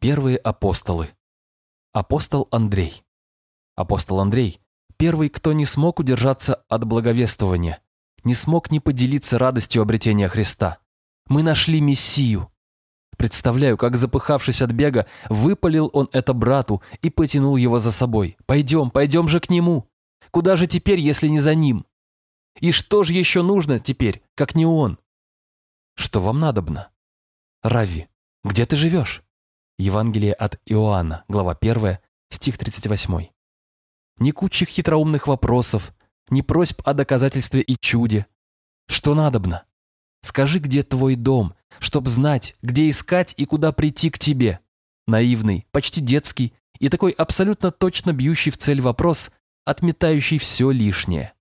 Первые апостолы. Апостол Андрей. Апостол Андрей – первый, кто не смог удержаться от благовествования, не смог не поделиться радостью обретения Христа. Мы нашли Мессию. Представляю, как, запыхавшись от бега, выпалил он это брату и потянул его за собой. «Пойдем, пойдем же к нему! Куда же теперь, если не за ним? И что же еще нужно теперь, как не он?» «Что вам надобно?» «Рави, где ты живешь?» Евангелие от Иоанна, глава 1, стих 38. Ни кучек хитроумных вопросов, ни просьб о доказательстве и чуде. Что надобно? Скажи, где твой дом, чтоб знать, где искать и куда прийти к тебе. Наивный, почти детский и такой абсолютно точно бьющий в цель вопрос, отметающий все лишнее.